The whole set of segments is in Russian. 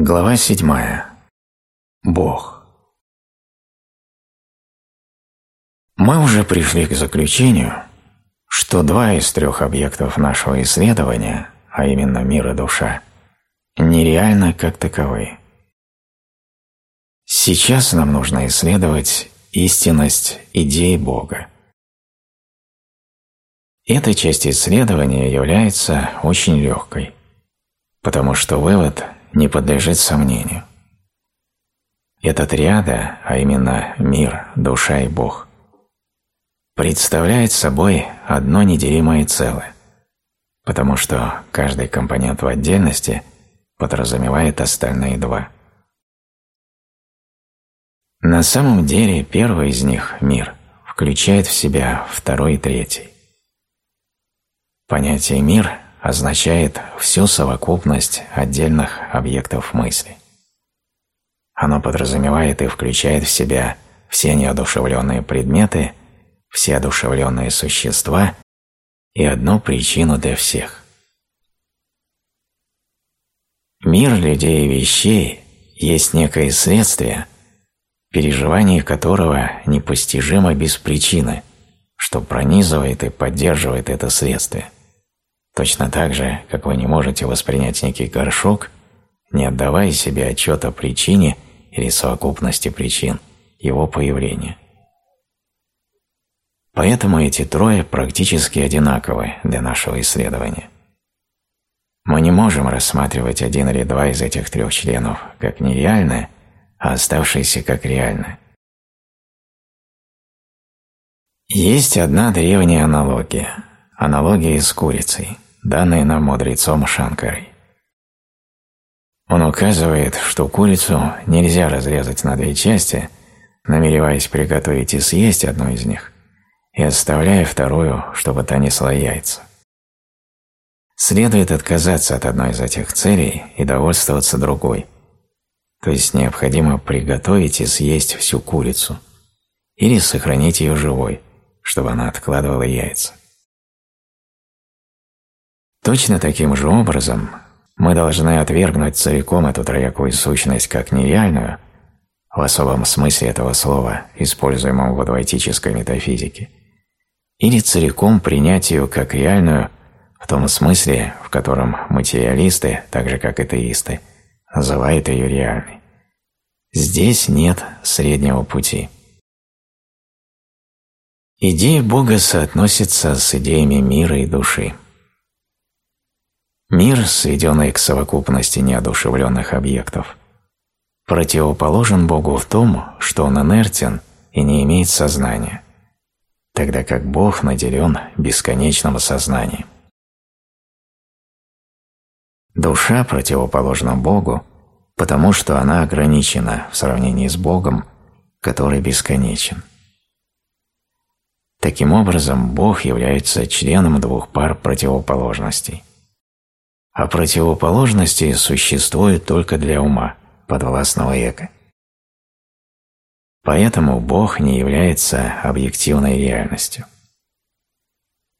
Глава седьмая. Бог. Мы уже пришли к заключению, что два из трех объектов нашего исследования, а именно мир и душа, нереальны как таковые. Сейчас нам нужно исследовать истинность идеи Бога. Эта часть исследования является очень легкой, потому что вывод не подлежит сомнению. Эта триада, а именно мир, душа и Бог, представляет собой одно неделимое целое, потому что каждый компонент в отдельности подразумевает остальные два. На самом деле первый из них, мир, включает в себя второй и третий. Понятие «мир» означает всю совокупность отдельных объектов мысли. Оно подразумевает и включает в себя все неодушевленные предметы, все одушевленные существа и одну причину для всех. Мир людей и вещей есть некое следствие, переживание которого непостижимо без причины, что пронизывает и поддерживает это следствие. Точно так же, как вы не можете воспринять некий горшок, не отдавая себе отчет о причине или совокупности причин его появления. Поэтому эти трое практически одинаковы для нашего исследования. Мы не можем рассматривать один или два из этих трех членов как нереальное, а оставшиеся как реальное. Есть одна древняя аналогия – аналогия с курицей – данные нам мудрецом Шанкарой. Он указывает, что курицу нельзя разрезать на две части, намереваясь приготовить и съесть одну из них, и оставляя вторую, чтобы та несла яйца. Следует отказаться от одной из этих целей и довольствоваться другой, то есть необходимо приготовить и съесть всю курицу или сохранить ее живой, чтобы она откладывала яйца. Точно таким же образом мы должны отвергнуть целиком эту троякую сущность как нереальную, в особом смысле этого слова, используемом в адвайтической метафизике, или целиком принять ее как реальную в том смысле, в котором материалисты, так же как атеисты, называют ее реальной. Здесь нет среднего пути. Идея Бога соотносится с идеями мира и души. Мир, сведенный к совокупности неодушевленных объектов, противоположен Богу в том, что он инертен и не имеет сознания, тогда как Бог наделен бесконечным сознанием. Душа противоположна Богу, потому что она ограничена в сравнении с Богом, который бесконечен. Таким образом, Бог является членом двух пар противоположностей а противоположности существуют только для ума, подвластного эго. Поэтому Бог не является объективной реальностью.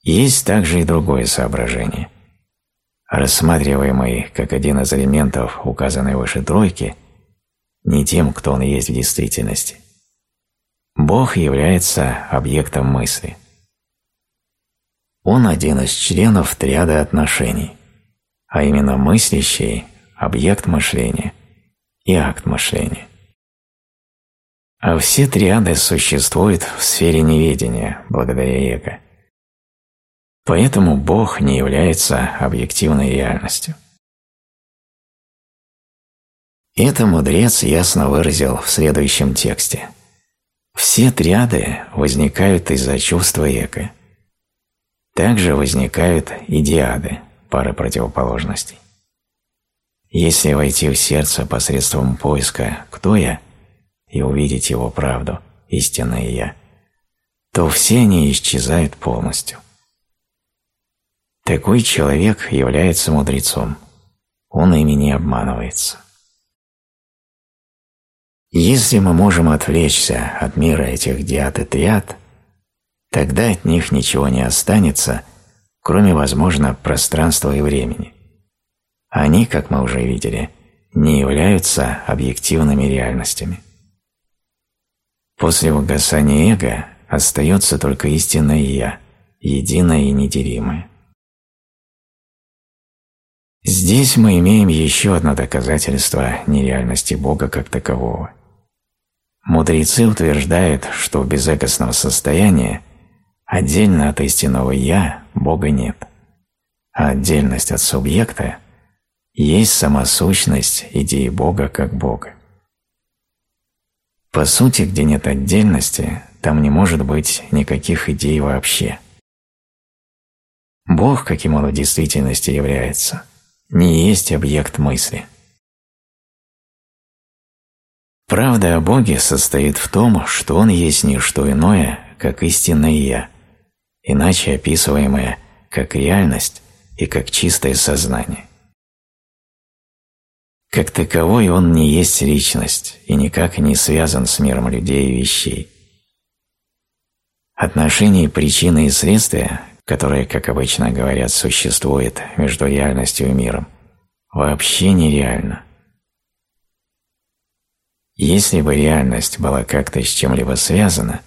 Есть также и другое соображение. Рассматриваемый как один из элементов указанной выше тройки, не тем, кто он есть в действительности. Бог является объектом мысли. Он один из членов триады отношений – а именно мыслящий объект мышления и акт мышления. А все триады существуют в сфере неведения благодаря эго. Поэтому Бог не является объективной реальностью. Это мудрец ясно выразил в следующем тексте. Все триады возникают из-за чувства эго. Также возникают и диады, пары противоположностей. Если войти в сердце посредством поиска «Кто я?» и увидеть его правду, истинное «Я», то все они исчезают полностью. Такой человек является мудрецом, он ими не обманывается. Если мы можем отвлечься от мира этих диат и триад, тогда от них ничего не останется – кроме, возможно, пространства и времени. Они, как мы уже видели, не являются объективными реальностями. После угасания эго остается только истинное «я», единое и неделимое. Здесь мы имеем еще одно доказательство нереальности Бога как такового. Мудрецы утверждают, что в безэгостном состоянии отдельно от истинного «я» Бога нет, а отдельность от субъекта есть самосущность идеи Бога как Бога. По сути, где нет отдельности, там не может быть никаких идей вообще. Бог, каким он в действительности является, не есть объект мысли. Правда о Боге состоит в том, что Он есть не что иное, как истинное «Я», иначе описываемое как реальность и как чистое сознание. Как таковой он не есть личность и никак не связан с миром людей и вещей. Отношение причины и следствия, которое, как обычно говорят, существует между реальностью и миром, вообще нереально. Если бы реальность была как-то с чем-либо связана,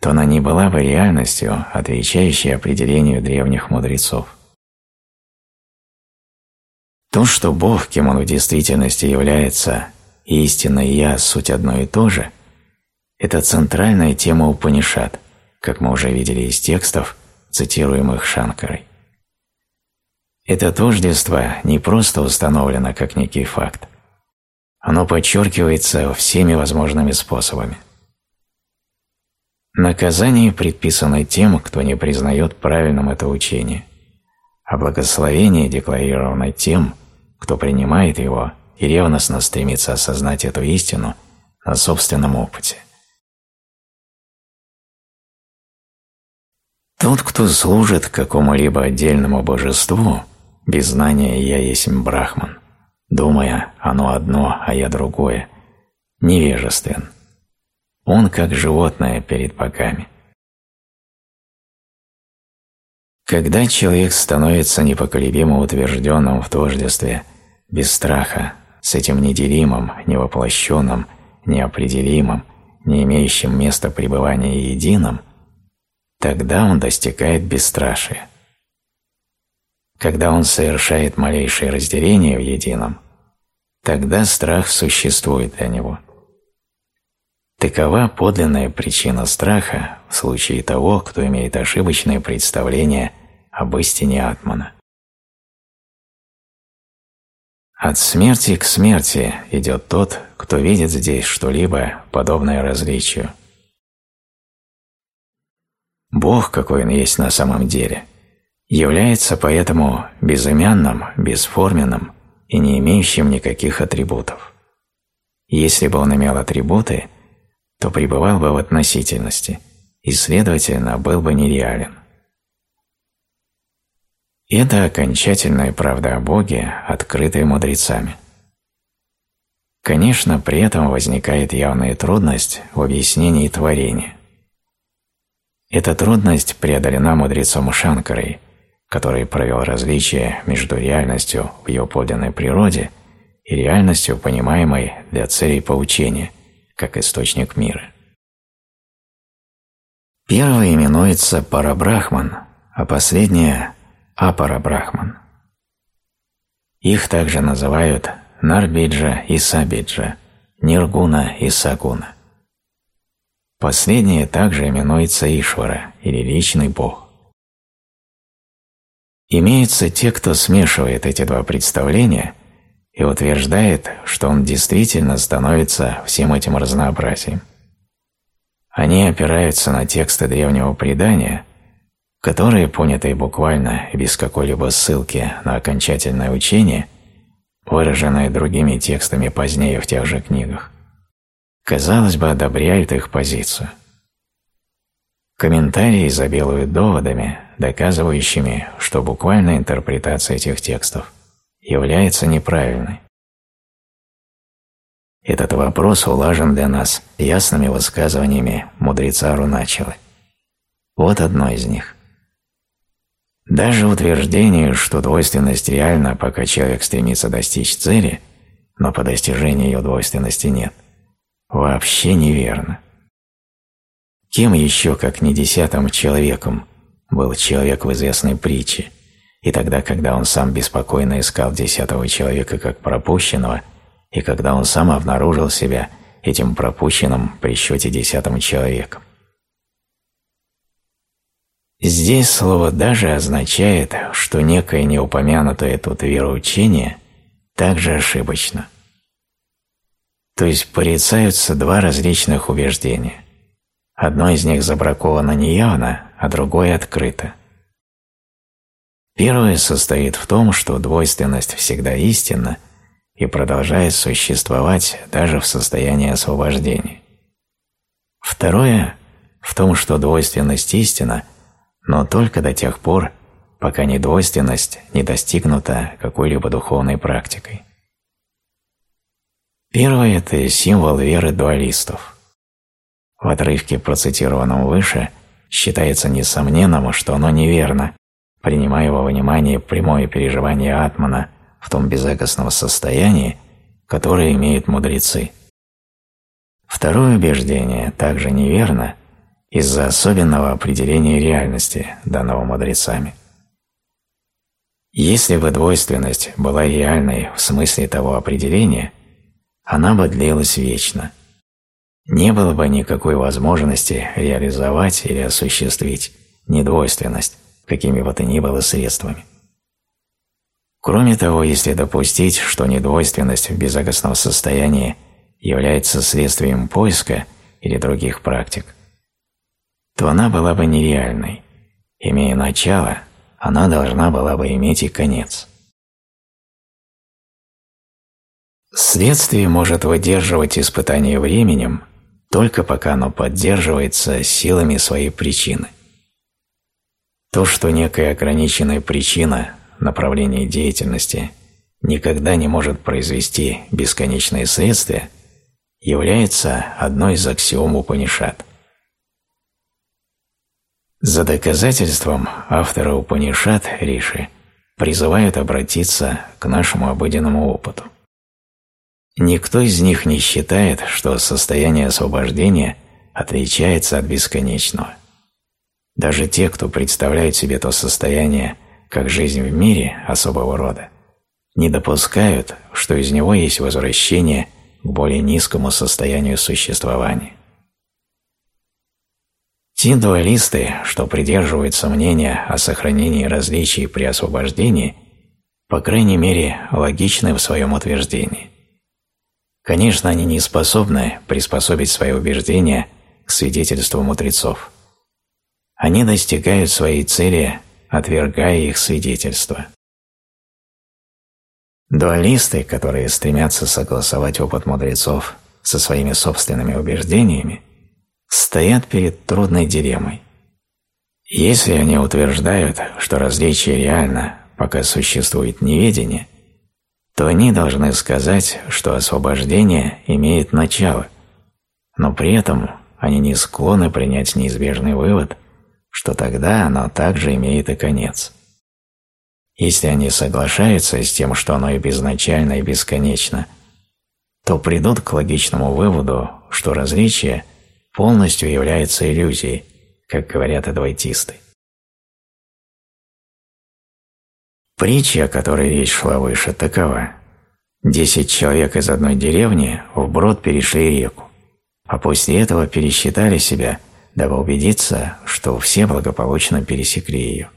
то она не была бы реальностью, отвечающей определению древних мудрецов. То, что Бог, кем Он в действительности является, и истинное Я – суть одно и то же, это центральная тема Упанишат, как мы уже видели из текстов, цитируемых Шанкарой. Это тождество не просто установлено как некий факт. Оно подчеркивается всеми возможными способами. Наказание предписано тем, кто не признает правильным это учение, а благословение декларировано тем, кто принимает его и ревностно стремится осознать эту истину на собственном опыте. Тот, кто служит какому-либо отдельному божеству, без знания «я есть Брахман», думая «оно одно, а я другое», невежествен. Он как животное перед богами. Когда человек становится непоколебимо утвержденным в тождестве, без страха, с этим неделимым, невоплощенным, неопределимым, не имеющим места пребывания единым, тогда он достигает бесстрашия. Когда он совершает малейшее разделение в едином, тогда страх существует для него. Такова подлинная причина страха в случае того, кто имеет ошибочное представление об истине Атмана. От смерти к смерти идет тот, кто видит здесь что-либо подобное различию. Бог, какой он есть на самом деле, является поэтому безымянным, бесформенным и не имеющим никаких атрибутов. Если бы он имел атрибуты, то пребывал бы в относительности и, следовательно, был бы нереален. Это окончательная правда о Боге, открытая мудрецами. Конечно, при этом возникает явная трудность в объяснении творения. Эта трудность преодолена мудрецом Шанкарой, который провел различие между реальностью в ее подлинной природе и реальностью, понимаемой для целей поучения, как источник мира. Первое именуется Парабрахман, а последнее Апара-Брахман. Их также называют Нарбиджа и Сабиджа, Ниргуна и Сагуна. Последнее также именуется Ишвара или личный бог. Имеются те, кто смешивает эти два представления и утверждает, что он действительно становится всем этим разнообразием. Они опираются на тексты древнего предания – которые, понятые буквально и без какой-либо ссылки на окончательное учение, выраженное другими текстами позднее в тех же книгах, казалось бы, одобряют их позицию. Комментарии изобилуют доводами, доказывающими, что буквальная интерпретация этих текстов является неправильной. Этот вопрос улажен для нас ясными высказываниями мудреца Руначилы. Вот одно из них. Даже утверждение, что двойственность реальна, пока человек стремится достичь цели, но по достижении ее двойственности нет, вообще неверно. Кем еще, как не десятым человеком, был человек в известной притче, и тогда, когда он сам беспокойно искал десятого человека как пропущенного, и когда он сам обнаружил себя этим пропущенным при счете десятым человеком. Здесь слово «даже» означает, что некое неупомянутое тут вероучение также ошибочно. То есть порицаются два различных убеждения. Одно из них забраковано неявно, а другое открыто. Первое состоит в том, что двойственность всегда истинна и продолжает существовать даже в состоянии освобождения. Второе – в том, что двойственность истина – но только до тех пор, пока недвойственность не достигнута какой-либо духовной практикой. Первое – это символ веры дуалистов. В отрывке, процитированном выше, считается несомненным, что оно неверно, принимая во внимание прямое переживание атмана в том безэгостном состоянии, которое имеют мудрецы. Второе убеждение также неверно, из-за особенного определения реальности, данного мудрецами. Если бы двойственность была реальной в смысле того определения, она бы длилась вечно. Не было бы никакой возможности реализовать или осуществить недвойственность какими бы то ни было средствами. Кроме того, если допустить, что недвойственность в безогостном состоянии является следствием поиска или других практик – то она была бы нереальной. Имея начало, она должна была бы иметь и конец. Следствие может выдерживать испытание временем только пока оно поддерживается силами своей причины. То, что некая ограниченная причина направления деятельности никогда не может произвести бесконечные следствия, является одной из аксиом Упанишат. За доказательством авторы Упанишат Риши призывают обратиться к нашему обыденному опыту. Никто из них не считает, что состояние освобождения отличается от бесконечного. Даже те, кто представляет себе то состояние как жизнь в мире особого рода, не допускают, что из него есть возвращение к более низкому состоянию существования. Те дуалисты, что придерживаются мнения о сохранении различий при освобождении, по крайней мере, логичны в своем утверждении. Конечно, они не способны приспособить свои убеждения к свидетельству мудрецов. Они достигают своей цели, отвергая их свидетельства. Дуалисты, которые стремятся согласовать опыт мудрецов со своими собственными убеждениями, стоят перед трудной дилеммой. Если они утверждают, что различие реально, пока существует неведение, то они должны сказать, что освобождение имеет начало, но при этом они не склонны принять неизбежный вывод, что тогда оно также имеет и конец. Если они соглашаются с тем, что оно и безначально, и бесконечно, то придут к логичному выводу, что различие – полностью является иллюзией, как говорят адвайтисты. Притча, о которой речь шла выше, такова. Десять человек из одной деревни вброд перешли реку, а после этого пересчитали себя, дабы убедиться, что все благополучно пересекли ее.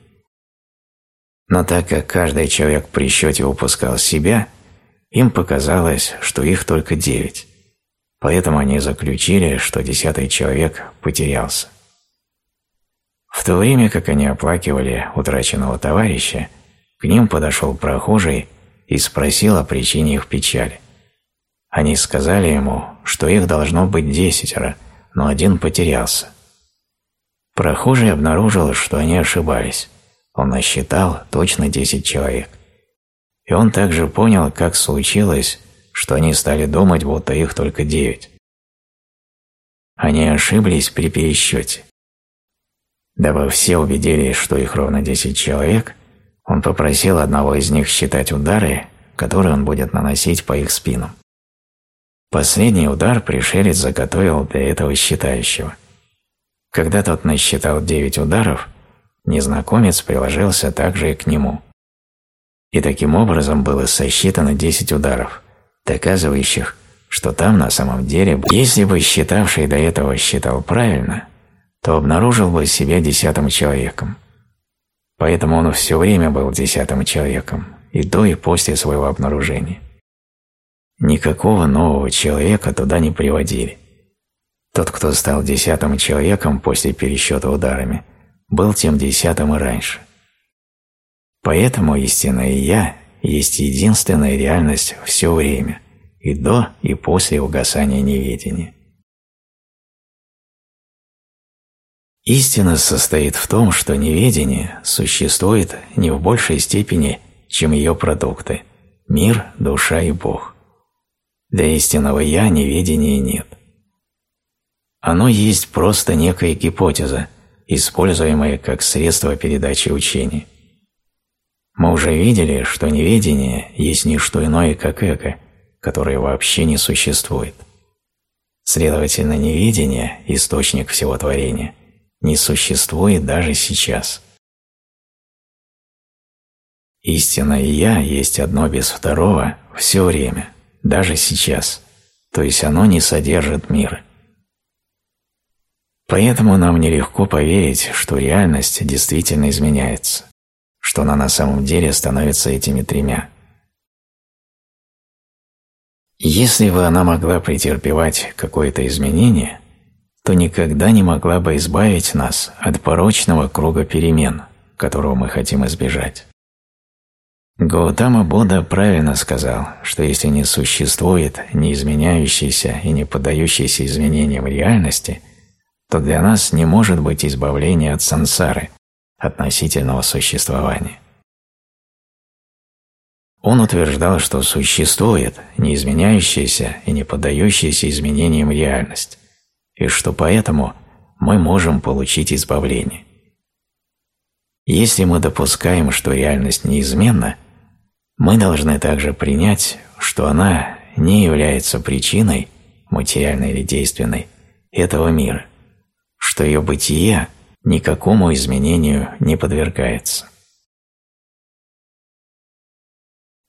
Но так как каждый человек при счете упускал себя, им показалось, что их только девять. Поэтому они заключили, что десятый человек потерялся. В то время, как они оплакивали утраченного товарища, к ним подошел прохожий и спросил о причине их печали. Они сказали ему, что их должно быть десятеро, но один потерялся. Прохожий обнаружил, что они ошибались. Он насчитал точно десять человек. И он также понял, как случилось, что они стали думать, будто их только девять. Они ошиблись при пересчете. Дабы все убедились, что их ровно десять человек, он попросил одного из них считать удары, которые он будет наносить по их спинам. Последний удар пришелец заготовил для этого считающего. Когда тот насчитал девять ударов, незнакомец приложился также и к нему. И таким образом было сосчитано десять ударов, доказывающих, что там на самом деле, если бы считавший до этого считал правильно, то обнаружил бы себя десятым человеком. Поэтому он все время был десятым человеком, и до, и после своего обнаружения. Никакого нового человека туда не приводили. Тот, кто стал десятым человеком после пересчета ударами, был тем десятым и раньше. Поэтому истинное «Я» есть единственная реальность все время, и до, и после угасания неведения. Истина состоит в том, что неведение существует не в большей степени, чем ее продукты – мир, душа и Бог. Для истинного «я» неведения нет. Оно есть просто некая гипотеза, используемая как средство передачи учения. Мы уже видели, что неведение есть не что иное, как эго, которое вообще не существует. Следовательно, неведение – источник всего творения – не существует даже сейчас. Истинное «Я» есть одно без второго все время, даже сейчас, то есть оно не содержит мира. Поэтому нам нелегко поверить, что реальность действительно изменяется, что она на самом деле становится этими тремя. Если бы она могла претерпевать какое-то изменение, то никогда не могла бы избавить нас от порочного круга перемен, которого мы хотим избежать. Гаутама Будда правильно сказал, что если не существует не изменяющейся и не поддающейся изменениям реальности, то для нас не может быть избавления от сансары, относительного существования. Он утверждал, что существует не изменяющаяся и не поддающаяся изменениям реальность, и что поэтому мы можем получить избавление. Если мы допускаем, что реальность неизменна, мы должны также принять, что она не является причиной, материальной или действенной, этого мира, что ее бытие никакому изменению не подвергается.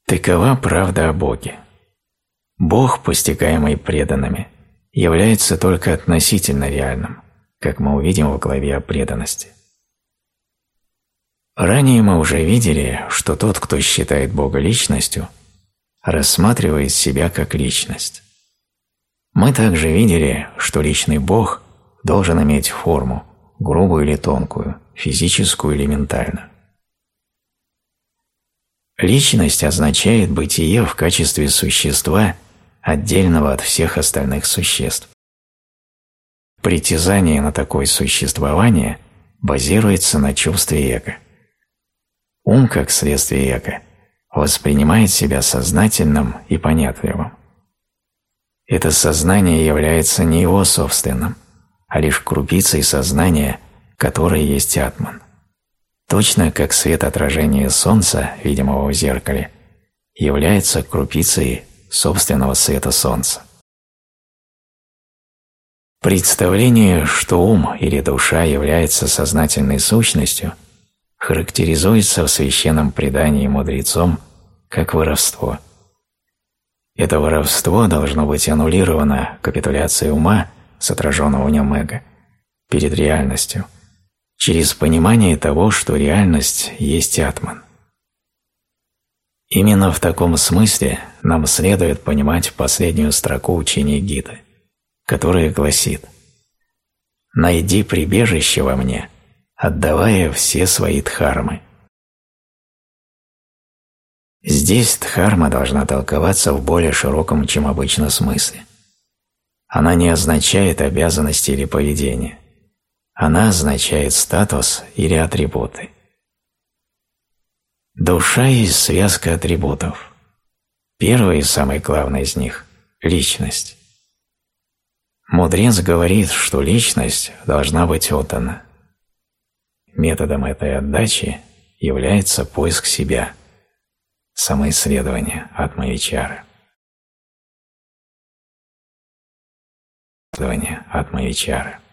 Такова правда о Боге. Бог, постигаемый преданными, является только относительно реальным, как мы увидим в главе о преданности. Ранее мы уже видели, что тот, кто считает Бога личностью, рассматривает себя как личность. Мы также видели, что личный Бог должен иметь форму, грубую или тонкую, физическую или ментальную. Личность означает бытие в качестве существа отдельного от всех остальных существ. Притязание на такое существование базируется на чувстве эго. Ум, как следствие эго, воспринимает себя сознательным и понятливым. Это сознание является не его собственным, а лишь крупицей сознания, которое есть атман. Точно как свет отражения солнца, видимого в зеркале, является крупицей собственного света Солнца. Представление, что ум или душа является сознательной сущностью, характеризуется в священном предании мудрецом как воровство. Это воровство должно быть аннулировано капитуляцией ума с отраженного в нем эго перед реальностью, через понимание того, что реальность есть атман. Именно в таком смысле нам следует понимать последнюю строку учения Гиты, которая гласит «Найди прибежище во мне, отдавая все свои дхармы». Здесь дхарма должна толковаться в более широком, чем обычно смысле. Она не означает обязанности или поведение. Она означает статус или атрибуты. Душа есть связка атрибутов. Первый и самый главный из них – личность. Мудрец говорит, что личность должна быть отдана. Методом этой отдачи является поиск себя. самоисследование Атмавичара. Исследование Атмавичара.